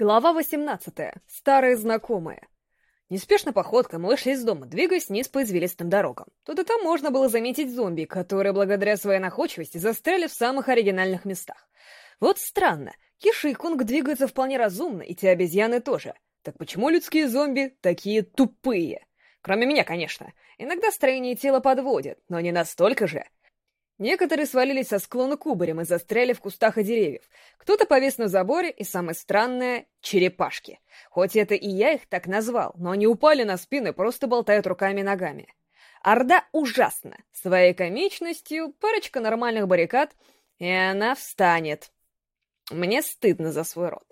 Глава 18. Старые знакомые. Неспешно походкой мы вышли из дома, двигаясь вниз по извилистым дорогам. Тут и там можно было заметить зомби, которые, благодаря своей находчивости, застряли в самых оригинальных местах. Вот странно, Киша и Кунг двигаются вполне разумно, и те обезьяны тоже. Так почему людские зомби такие тупые? Кроме меня, конечно. Иногда строение тела подводят, но не настолько же. Некоторые свалились со склона кубарем и застряли в кустах и деревьев. Кто-то повис на заборе, и самое странное — черепашки. Хоть это и я их так назвал, но они упали на спины просто болтают руками и ногами. Орда ужасна. Своей комичностью парочка нормальных баррикад, и она встанет. Мне стыдно за свой род.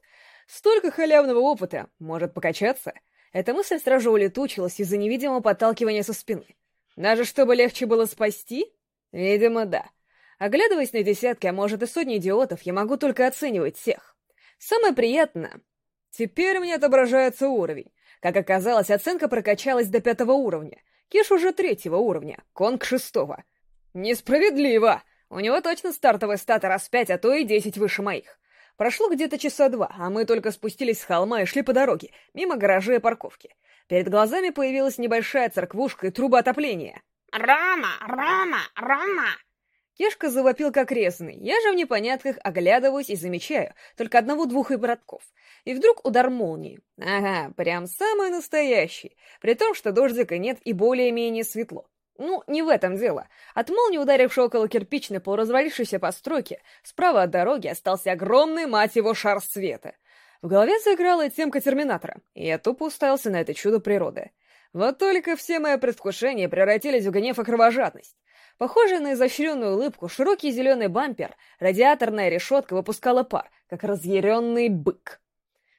Столько халявного опыта, может покачаться. Эта мысль сразу улетучилась из-за невидимого подталкивания со спины. Даже чтобы легче было спасти, Видимо, да. Оглядываясь на десятки, а может и сотни идиотов, я могу только оценивать всех. Самое приятное... Теперь мне отображается уровень. Как оказалось, оценка прокачалась до пятого уровня. Киш уже третьего уровня, Конг шестого. Несправедливо! У него точно стартовый стат раз пять, а то и десять выше моих. Прошло где-то часа два, а мы только спустились с холма и шли по дороге, мимо гаражей и парковки. Перед глазами появилась небольшая церквушка и труба отопления. «Рома! Рома! Рома!» Кешка завопил как резанный. Я же в непонятках оглядываюсь и замечаю только одного-двух и братков. И вдруг удар молнии. Ага, прям самый настоящий. При том, что дождика нет и более-менее светло. Ну, не в этом дело. От молнии, ударившей около кирпичной полуразвалившейся постройки, справа от дороги остался огромный, мать его, шар света. В голове заиграла темка Терминатора, и я тупо уставился на это чудо природы. Вот только все мои предвкушения превратились в гнев и кровожадность. Похожая на изощренную улыбку, широкий зеленый бампер, радиаторная решетка выпускала пар, как разъяренный бык.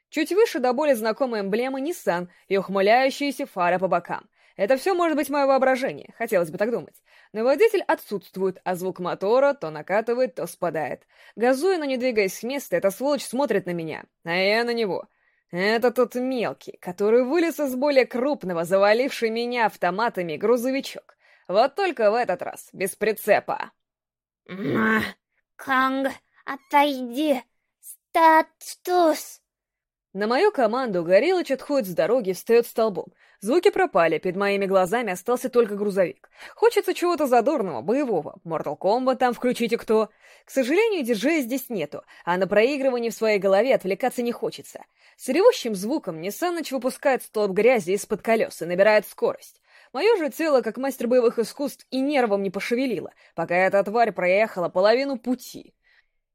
Чуть выше до боли знакомая эмблема Nissan и ухмыляющиеся фары по бокам. Это все может быть мое воображение, хотелось бы так думать. Но водитель отсутствует, а звук мотора то накатывает, то спадает. Газуя, но не двигаясь с места, эта сволочь смотрит на меня, а я на него — это тот мелкий, который вылез из более крупного, заваливший меня автоматами грузовичок. Вот только в этот раз без прицепа. Канг, отойди! Статус! На мою команду Гориллыч отходит с дороги и встает столбом. Звуки пропали, перед моими глазами остался только грузовик. Хочется чего-то задорного, боевого. Mortal Kombat там включите кто. К сожалению, диджея здесь нету, а на проигрывание в своей голове отвлекаться не хочется. С ревущим звуком Ниссаныч выпускает столб грязи из-под колес и набирает скорость. Мое же тело, как мастер боевых искусств, и нервом не пошевелило, пока эта тварь проехала половину пути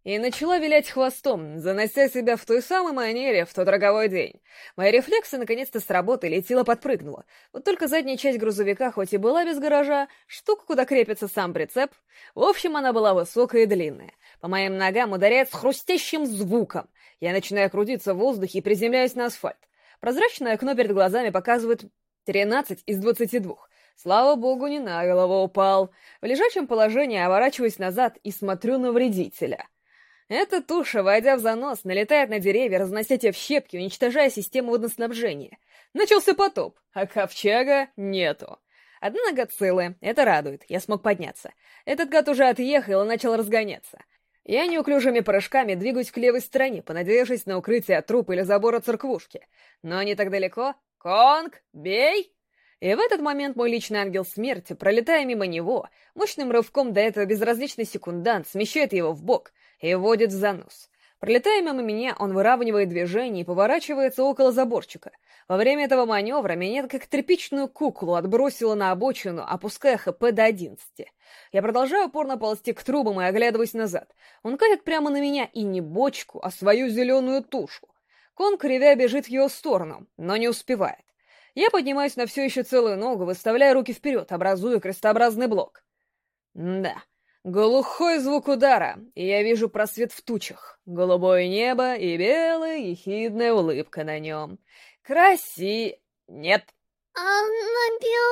и начала вилять хвостом, занося себя в той самой манере в тот роковой день. Мои рефлексы наконец-то сработали, и тело подпрыгнуло. Вот только задняя часть грузовика, хоть и была без гаража, штука, куда крепится сам прицеп, в общем, она была высокая и длинная. По моим ногам ударяет с хрустящим звуком. Я начинаю крутиться в воздухе и приземляюсь на асфальт. Прозрачное окно перед глазами показывает 13 из 22. Слава богу, не на голову упал. В лежачем положении оборачиваюсь назад и смотрю на вредителя. Эта туша, войдя в занос, налетает на деревья, разнося те в щепки, уничтожая систему водоснабжения. Начался потоп, а ковчега нету. Одна нога целая, это радует, я смог подняться. Этот гад уже отъехал и начал разгоняться. Я неуклюжими прыжками двигаюсь к левой стороне, понадеявшись на укрытие от трупа или забора церквушки. Но не так далеко. «Конг, бей!» И в этот момент мой личный ангел смерти, пролетая мимо него, мощным рывком до этого безразличный секундант смещает его в бок — и вводит в занос. Пролетая мимо меня, он выравнивает движение и поворачивается около заборчика. Во время этого маневра меня как тряпичную куклу отбросило на обочину, опуская ХП до 11. Я продолжаю упорно ползти к трубам и оглядываюсь назад. Он катит прямо на меня и не бочку, а свою зеленую тушу. Конг, ревя, бежит в его сторону, но не успевает. Я поднимаюсь на все еще целую ногу, выставляя руки вперед, образуя крестообразный блок. Да, Глухой звук удара, и я вижу просвет в тучах, голубое небо и белая ехидная улыбка на нем. Краси... нет. Анабиоза!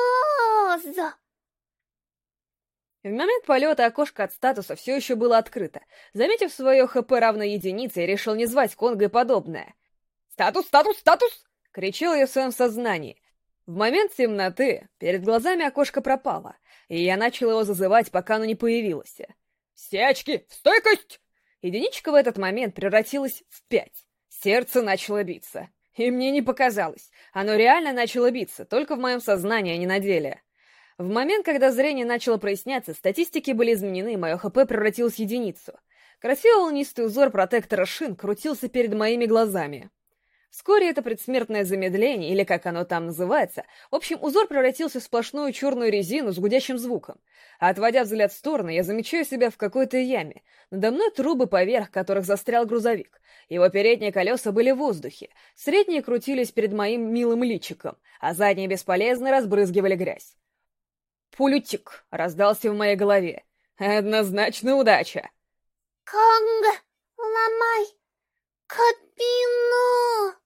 В момент полета окошко от статуса все еще было открыто. Заметив свое ХП равно единице, я решил не звать Конга и подобное. «Статус, статус, статус!» — кричал я в своем сознании. В момент темноты перед глазами окошко пропало, и я начал его зазывать, пока оно не появилось. «Все очки! В стойкость!» Единичка в этот момент превратилась в пять, Сердце начало биться. И мне не показалось. Оно реально начало биться, только в моем сознании, а не на деле. В момент, когда зрение начало проясняться, статистики были изменены, мое ХП превратилось в единицу. Красивый волнистый узор протектора шин крутился перед моими глазами. Вскоре это предсмертное замедление, или как оно там называется, в общем, узор превратился в сплошную черную резину с гудящим звуком. А отводя взгляд в сторону, я замечаю себя в какой-то яме. Надо мной трубы, поверх которых застрял грузовик. Его передние колеса были в воздухе, средние крутились перед моим милым личиком, а задние бесполезно разбрызгивали грязь. «Пулютик!» — раздался в моей голове. «Однозначно удача!» «Конг, ломай кабину!»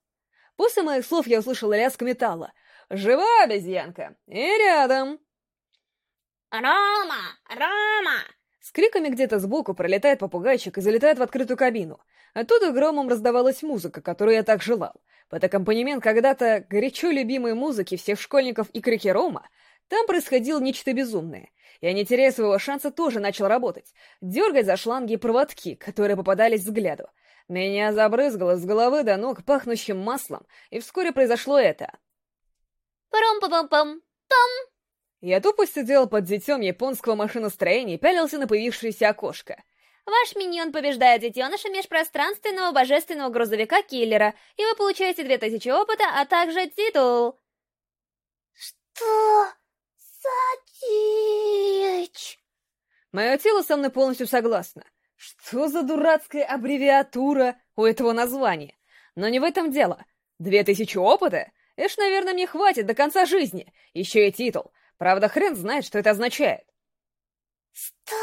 После моих слов я услышала лязг металла. «Жива обезьянка! И рядом!» «Рома! Рома!» С криками где-то сбоку пролетает попугайчик и залетает в открытую кабину. Оттуда громом раздавалась музыка, которую я так желал. Под аккомпанемент когда-то горячо любимой музыки всех школьников и крики Рома там происходило нечто безумное. Я, не теряя своего шанса, тоже начал работать, дергать за шланги и проводки, которые попадались взгляду. Меня забрызгало с головы до ног пахнущим маслом, и вскоре произошло это. Паром-пам-пам-пам! Я тупо сидел под детем японского машиностроения и пялился на появившееся окошко. Ваш миньон побеждает детеныша межпространственного божественного грузовика-киллера, и вы получаете 2000 опыта, а также титул. Что за дичь? Мое тело со мной полностью согласно. Что за дурацкая аббревиатура у этого названия? Но не в этом дело. Две тысячи опыта? Ж, наверное, мне хватит до конца жизни. Еще и титул. Правда, хрен знает, что это означает. Статус.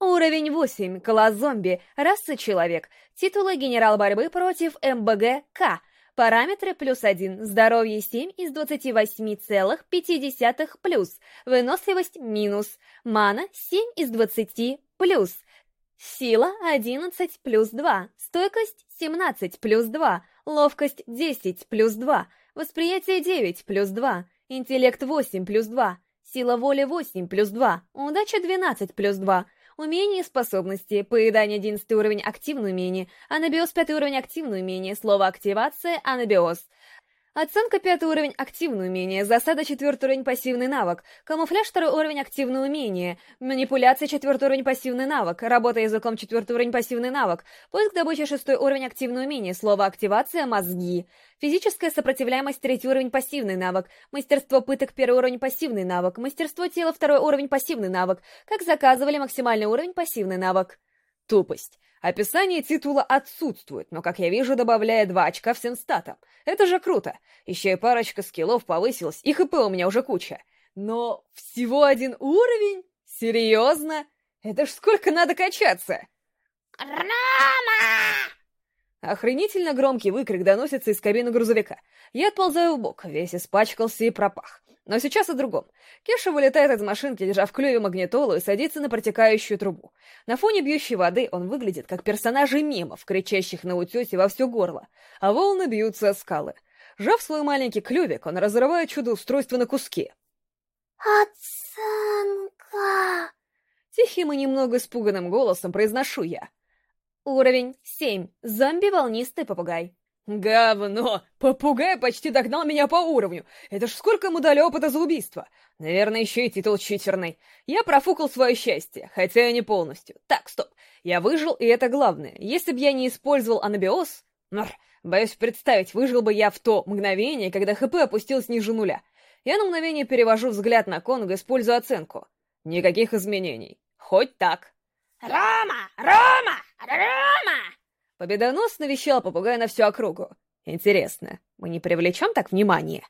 Уровень 8. Класс зомби. Раса человек. Титулы генерал борьбы против МБГ-К. Параметры плюс 1. Здоровье 7 из 28,5 плюс. Выносливость минус. Мана 7 из 20 плюс. Сила 11 плюс 2. Стойкость 17 плюс 2. Ловкость 10 плюс 2. Восприятие 9 плюс 2. Интеллект 8 плюс 2. Сила воли 8 плюс 2. Удача 12 плюс 2. Умения и способности. Поедание 11 уровень активное умение. Анабиоз 5 уровень активное умение. Слово активация анабиоз. Оценка пятый уровень активное умение, засада четвертый уровень пассивный навык, камуфляж второй уровень активное умение, манипуляция четвертый уровень пассивный навык, работа языком четвертый уровень пассивный навык, поиск добычи шестой уровень активное умение, слово активация мозги, физическая сопротивляемость третий уровень пассивный навык, мастерство пыток первый уровень пассивный навык, мастерство тела второй уровень пассивный навык, как заказывали максимальный уровень пассивный навык. Тупость. Описание титула отсутствует, но, как я вижу, добавляет два очка всем статам. Это же круто. Еще и парочка скиллов повысилась, и хп у меня уже куча. Но всего один уровень? Серьезно? Это ж сколько надо качаться? Рома! Охренительно громкий выкрик доносится из кабины грузовика. Я отползаю в бок, весь испачкался и пропах. Но сейчас о другом. Кеша вылетает из машинки, держа в клюве магнитолу, и садится на протекающую трубу. На фоне бьющей воды он выглядит как персонажи мемов, кричащих на утесе во все горло, а волны бьются о скалы. Жав свой маленький клювик, он разрывает чудо-устройство на куски. Оценка. Тихим и немного испуганным голосом произношу я. Уровень 7. Зомби-волнистый попугай. Говно! Попугай почти догнал меня по уровню. Это ж сколько ему дали опыта за убийство. Наверное, еще и титул читерный. Я профукал свое счастье, хотя и не полностью. Так, стоп. Я выжил, и это главное. Если бы я не использовал анабиоз... Мр, боюсь представить, выжил бы я в то мгновение, когда ХП опустилось ниже нуля. Я на мгновение перевожу взгляд на Конга, используя оценку. Никаких изменений. Хоть так. Рома! Рома! Рома! Победоносно вещал попугай на всю округу. Интересно, мы не привлечем так внимание?